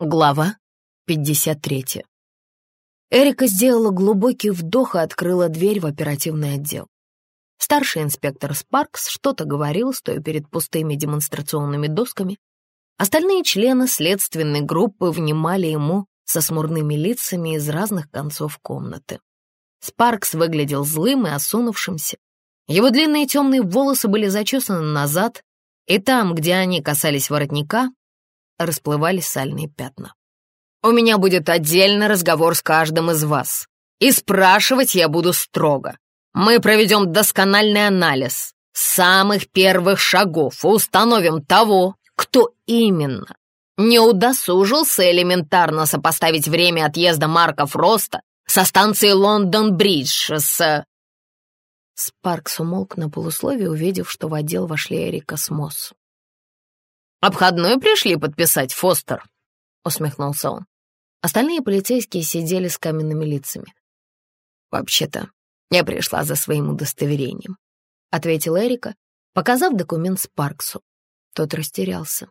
Глава 53. Эрика сделала глубокий вдох и открыла дверь в оперативный отдел. Старший инспектор Спаркс что-то говорил, стоя перед пустыми демонстрационными досками. Остальные члены следственной группы внимали ему со смурными лицами из разных концов комнаты. Спаркс выглядел злым и осунувшимся. Его длинные темные волосы были зачесаны назад, и там, где они касались воротника, расплывались сальные пятна. «У меня будет отдельный разговор с каждым из вас, и спрашивать я буду строго. Мы проведем доскональный анализ самых первых шагов и установим того, кто именно не удосужился элементарно сопоставить время отъезда Марка Фроста со станции Лондон-Бридж с...» Спаркс умолк на полусловие, увидев, что в отдел вошли Эрика с. «Обходной пришли подписать, Фостер», — усмехнулся он. Остальные полицейские сидели с каменными лицами. «Вообще-то, я пришла за своим удостоверением», — ответила Эрика, показав документ Спарксу. Тот растерялся.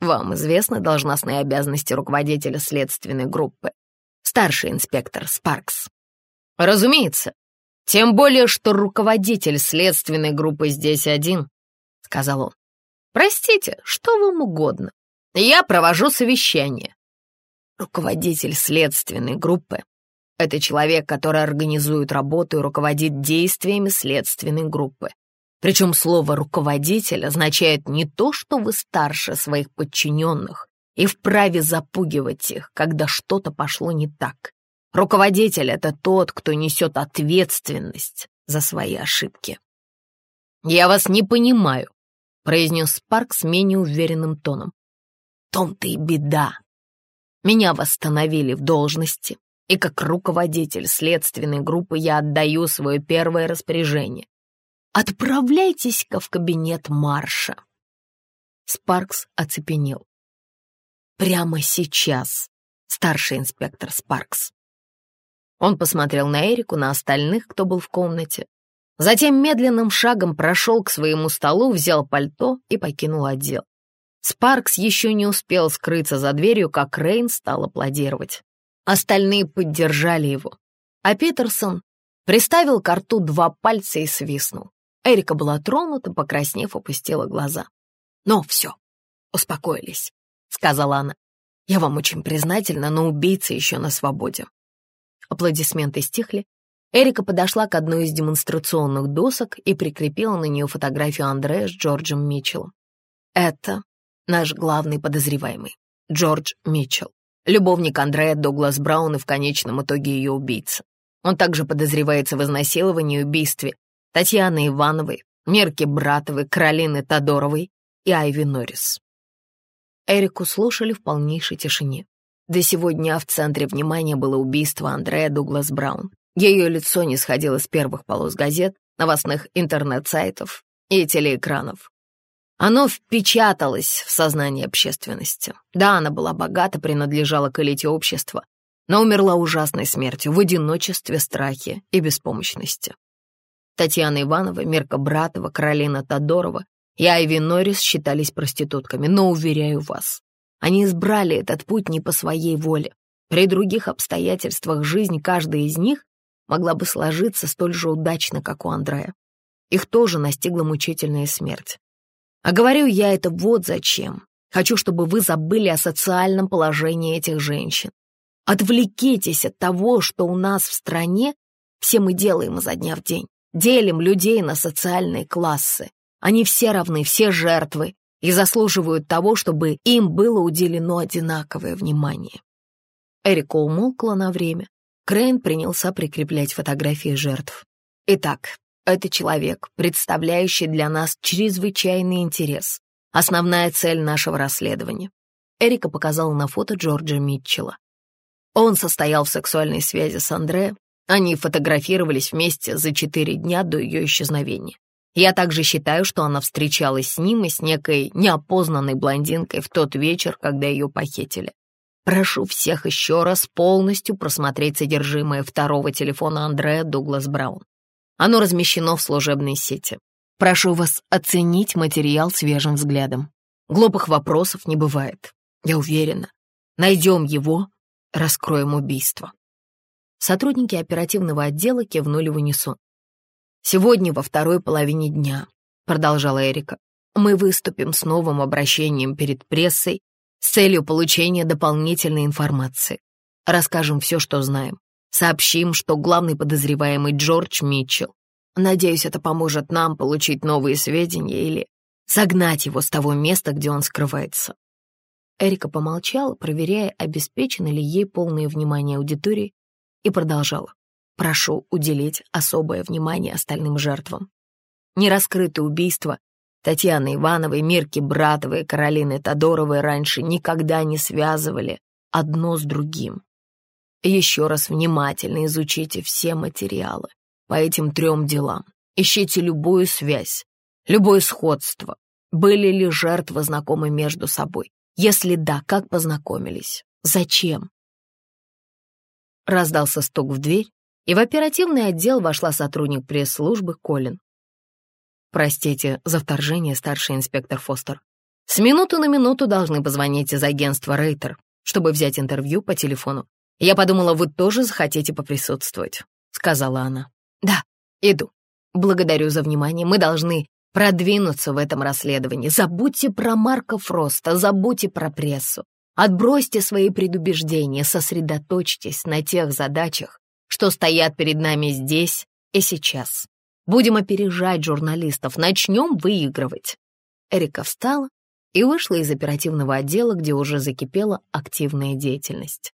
«Вам известны должностные обязанности руководителя следственной группы, старший инспектор Спаркс?» «Разумеется. Тем более, что руководитель следственной группы здесь один», — сказал он. Простите, что вам угодно. Я провожу совещание. Руководитель следственной группы — это человек, который организует работу и руководит действиями следственной группы. Причем слово «руководитель» означает не то, что вы старше своих подчиненных и вправе запугивать их, когда что-то пошло не так. Руководитель — это тот, кто несет ответственность за свои ошибки. Я вас не понимаю, — произнес Спарк с менее уверенным тоном. «Том-то и беда. Меня восстановили в должности, и как руководитель следственной группы я отдаю свое первое распоряжение. Отправляйтесь-ка в кабинет Марша». Спаркс оцепенел. «Прямо сейчас, старший инспектор Спаркс». Он посмотрел на Эрику, на остальных, кто был в комнате, Затем медленным шагом прошел к своему столу, взял пальто и покинул отдел. Спаркс еще не успел скрыться за дверью, как Рейн стал аплодировать. Остальные поддержали его. А Питерсон приставил к рту два пальца и свистнул. Эрика была тронута, покраснев, опустила глаза. «Ну, все, успокоились», — сказала она. «Я вам очень признательна, но убийца еще на свободе». Аплодисменты стихли, Эрика подошла к одной из демонстрационных досок и прикрепила на нее фотографию Андрея с Джорджем Митчеллом. Это наш главный подозреваемый, Джордж Митчелл, любовник Андрея Дуглас Браун и в конечном итоге ее убийца. Он также подозревается в изнасиловании и убийстве Татьяны Ивановой, Мерки Братовой, Каролины Тодоровой и Айви Норрис. Эрику слушали в полнейшей тишине. До сегодня в центре внимания было убийство Андрея Дуглас Браун. Ее лицо не сходило с первых полос газет, новостных интернет-сайтов и телеэкранов. Оно впечаталось в сознание общественности. Да, она была богата, принадлежала к элите общества, но умерла ужасной смертью в одиночестве, страхе и беспомощности. Татьяна Иванова, Мирка Братова, Каролина Тодорова и Айви Норрис считались проститутками, но, уверяю вас, они избрали этот путь не по своей воле. При других обстоятельствах жизнь каждой из них могла бы сложиться столь же удачно, как у Андрея. Их тоже настигла мучительная смерть. А говорю я это вот зачем. Хочу, чтобы вы забыли о социальном положении этих женщин. Отвлекитесь от того, что у нас в стране все мы делаем изо дня в день. Делим людей на социальные классы. Они все равны, все жертвы и заслуживают того, чтобы им было уделено одинаковое внимание. Эрика умолкла на время, Крейн принялся прикреплять фотографии жертв. Итак, это человек, представляющий для нас чрезвычайный интерес. Основная цель нашего расследования. Эрика показала на фото Джорджа Митчелла. Он состоял в сексуальной связи с Андре. Они фотографировались вместе за четыре дня до ее исчезновения. Я также считаю, что она встречалась с ним и с некой неопознанной блондинкой в тот вечер, когда ее похитили. Прошу всех еще раз полностью просмотреть содержимое второго телефона Андрея Дуглас Браун. Оно размещено в служебной сети. Прошу вас оценить материал свежим взглядом. Глупых вопросов не бывает. Я уверена, Найдем его, раскроем убийство. Сотрудники оперативного отдела кивнули в унисон. «Сегодня во второй половине дня», — продолжала Эрика, «мы выступим с новым обращением перед прессой с целью получения дополнительной информации. Расскажем все, что знаем. Сообщим, что главный подозреваемый Джордж Митчелл. Надеюсь, это поможет нам получить новые сведения или загнать его с того места, где он скрывается. Эрика помолчала, проверяя, обеспечено ли ей полное внимание аудитории, и продолжала. «Прошу уделить особое внимание остальным жертвам. Нераскрытые убийства Татьяны Ивановой, Мирки Братовой Каролины Тодоровой раньше никогда не связывали одно с другим. Еще раз внимательно изучите все материалы по этим трем делам. Ищите любую связь, любое сходство. Были ли жертвы знакомы между собой? Если да, как познакомились? Зачем? Раздался стук в дверь, и в оперативный отдел вошла сотрудник пресс-службы Колин. «Простите за вторжение, старший инспектор Фостер. С минуты на минуту должны позвонить из агентства Рейтер, чтобы взять интервью по телефону. Я подумала, вы тоже захотите поприсутствовать», — сказала она. «Да, иду. Благодарю за внимание. Мы должны продвинуться в этом расследовании. Забудьте про Марка Фроста, забудьте про прессу. Отбросьте свои предубеждения, сосредоточьтесь на тех задачах, что стоят перед нами здесь и сейчас. Будем опережать журналистов, начнем выигрывать. Эрика встала и вышла из оперативного отдела, где уже закипела активная деятельность.